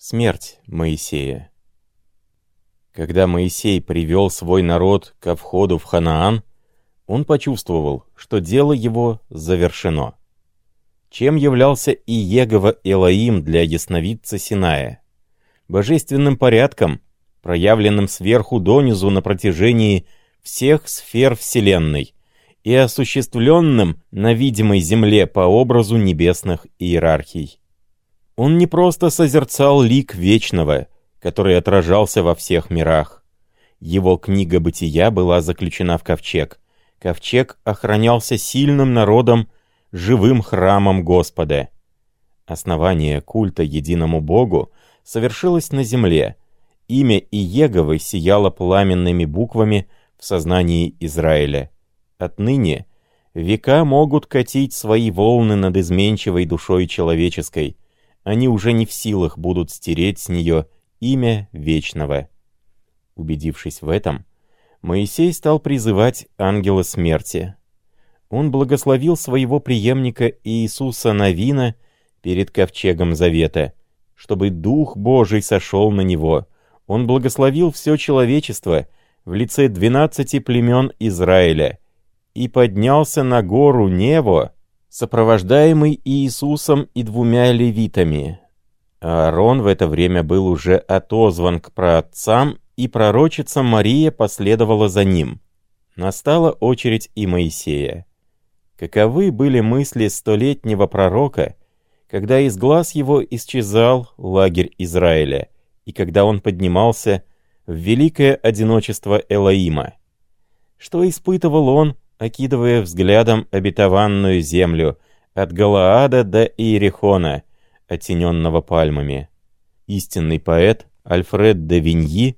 Смерть Моисея. Когда Моисей привел свой народ ко входу в Ханаан, он почувствовал, что дело его завершено. Чем являлся и Егова Элоим для ясновидца Синая? Божественным порядком, проявленным сверху донизу на протяжении всех сфер Вселенной и осуществленным на видимой земле по образу небесных иерархий. Он не просто созерцал лик вечного, который отражался во всех мирах. Его книга бытия была заключена в ковчег. Ковчег охранялся сильным народом, живым храмом Господа. Основание культа единому Богу совершилось на земле. Имя Иеговы сияло пламенными буквами в сознании Израиля. Отныне века могут катить свои волны над изменчивой душой человеческой — они уже не в силах будут стереть с нее имя Вечного. Убедившись в этом, Моисей стал призывать ангела смерти. Он благословил своего преемника Иисуса Навина перед ковчегом Завета, чтобы Дух Божий сошел на него. Он благословил все человечество в лице двенадцати племен Израиля и поднялся на гору Нево, сопровождаемый Иисусом и двумя левитами. Аарон в это время был уже отозван к праотцам, и пророчица Мария последовала за ним. Настала очередь и Моисея. Каковы были мысли столетнего пророка, когда из глаз его исчезал лагерь Израиля, и когда он поднимался в великое одиночество Элоима? Что испытывал он, окидывая взглядом обетованную землю от Галаада до Иерихона, оттененного пальмами. Истинный поэт Альфред де Виньи,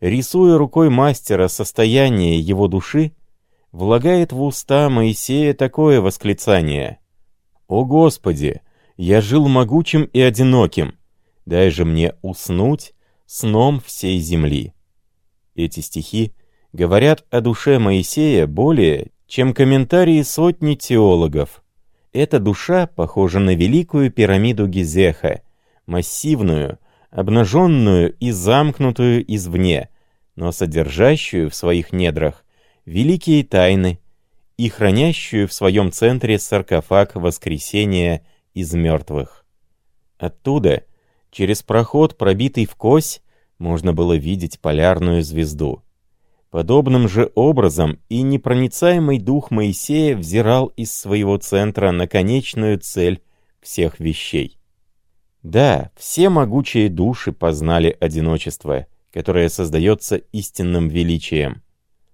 рисуя рукой мастера состояние его души, влагает в уста Моисея такое восклицание. «О Господи, я жил могучим и одиноким, дай же мне уснуть сном всей земли». Эти стихи говорят о душе Моисея более, чем комментарии сотни теологов. Эта душа похожа на великую пирамиду Гизеха, массивную, обнаженную и замкнутую извне, но содержащую в своих недрах великие тайны и хранящую в своем центре саркофаг воскресения из мертвых. Оттуда, через проход, пробитый в кось, можно было видеть полярную звезду — Подобным же образом и непроницаемый дух Моисея взирал из своего центра на конечную цель всех вещей. Да, все могучие души познали одиночество, которое создается истинным величием.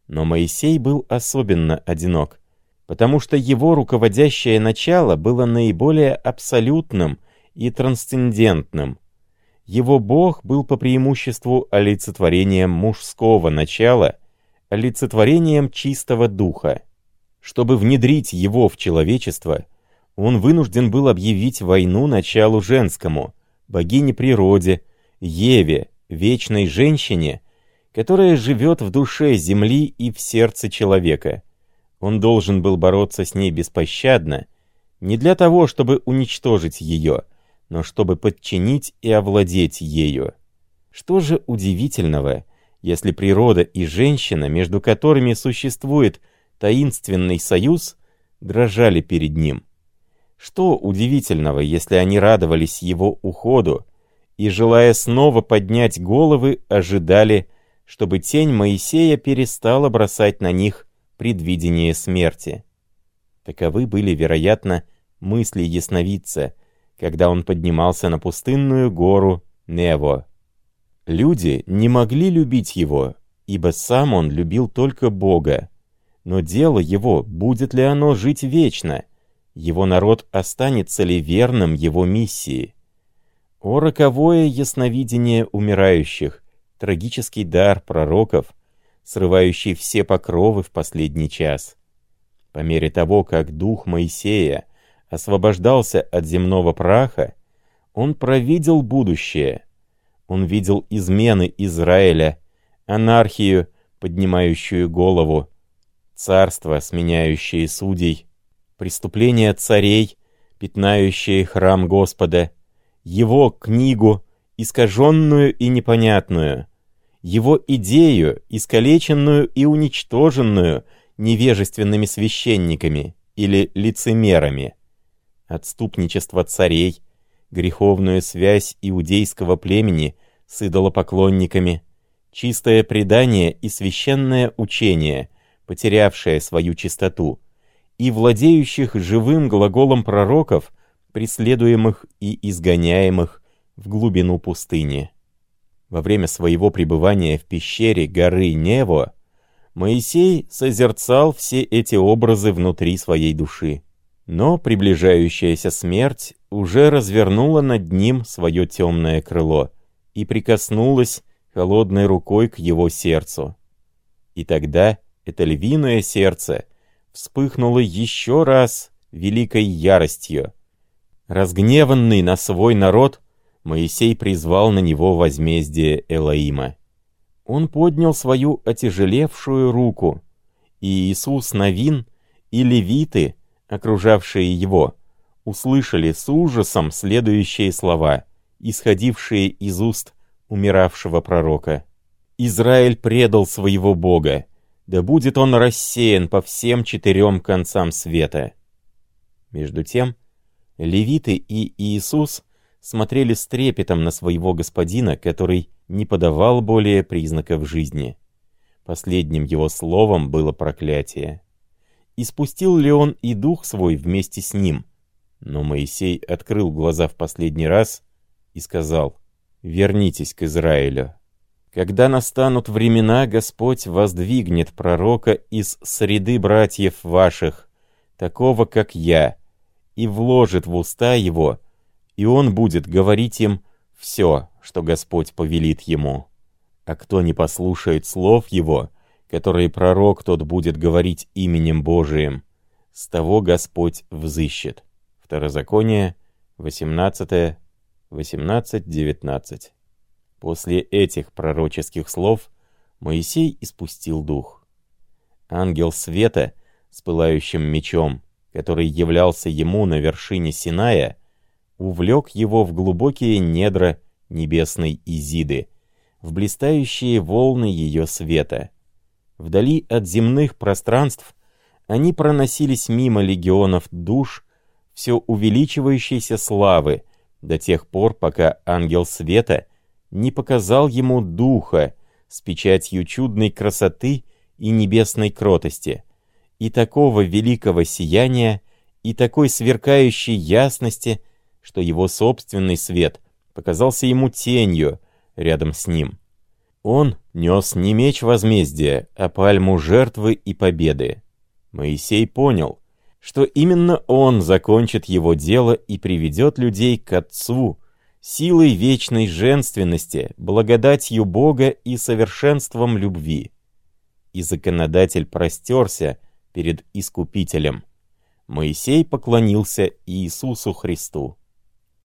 Но Моисей был особенно одинок, потому что его руководящее начало было наиболее абсолютным и трансцендентным. Его Бог был по преимуществу олицетворением мужского начала — олицетворением чистого духа. Чтобы внедрить его в человечество, он вынужден был объявить войну началу женскому, богине природе, Еве, вечной женщине, которая живет в душе земли и в сердце человека. Он должен был бороться с ней беспощадно, не для того, чтобы уничтожить ее, но чтобы подчинить и овладеть ею. Что же удивительного, если природа и женщина, между которыми существует таинственный союз, дрожали перед ним. Что удивительного, если они радовались его уходу и, желая снова поднять головы, ожидали, чтобы тень Моисея перестала бросать на них предвидение смерти. Таковы были, вероятно, мысли ясновидца, когда он поднимался на пустынную гору Нево. Люди не могли любить его, ибо сам он любил только Бога. Но дело его, будет ли оно жить вечно? Его народ останется ли верным его миссии? О, роковое ясновидение умирающих, трагический дар пророков, срывающий все покровы в последний час. По мере того, как дух Моисея освобождался от земного праха, он провидел будущее — он видел измены Израиля, анархию, поднимающую голову, царство, сменяющее судей, преступления царей, пятнающие храм Господа, его книгу искаженную и непонятную, его идею, искалеченную и уничтоженную невежественными священниками или лицемерами, отступничество царей, греховную связь иудейского племени с идолопоклонниками, чистое предание и священное учение, потерявшее свою чистоту, и владеющих живым глаголом пророков, преследуемых и изгоняемых в глубину пустыни. Во время своего пребывания в пещере горы Нево Моисей созерцал все эти образы внутри своей души. Но приближающаяся смерть уже развернула над ним свое темное крыло и прикоснулась холодной рукой к его сердцу. И тогда это львиное сердце вспыхнуло еще раз великой яростью. Разгневанный на свой народ, Моисей призвал на него возмездие Элоима. Он поднял свою отяжелевшую руку, и Иисус Навин и левиты, окружавшие его, услышали с ужасом следующие слова, исходившие из уст умиравшего пророка. «Израиль предал своего Бога, да будет он рассеян по всем четырем концам света». Между тем, левиты и Иисус смотрели с трепетом на своего господина, который не подавал более признаков жизни. Последним его словом было проклятие. И спустил ли он и дух свой вместе с ним? Но Моисей открыл глаза в последний раз и сказал, «Вернитесь к Израилю». Когда настанут времена, Господь воздвигнет пророка из среды братьев ваших, такого, как я, и вложит в уста его, и он будет говорить им все, что Господь повелит ему. А кто не послушает слов его, которые пророк тот будет говорить именем Божиим, с того Господь взыщет. Второзаконие, 18, 18-19. После этих пророческих слов Моисей испустил дух. Ангел света с пылающим мечом, который являлся ему на вершине Синая, увлек его в глубокие недра небесной Изиды, в блистающие волны ее света. Вдали от земных пространств они проносились мимо легионов душ, все увеличивающейся славы, до тех пор, пока ангел света — не показал ему духа с печатью чудной красоты и небесной кротости, и такого великого сияния, и такой сверкающей ясности, что его собственный свет показался ему тенью рядом с ним. Он нес не меч возмездия, а пальму жертвы и победы. Моисей понял, что именно он закончит его дело и приведет людей к Отцу, силой вечной женственности, благодатью Бога и совершенством любви. И законодатель простерся перед Искупителем. Моисей поклонился Иисусу Христу.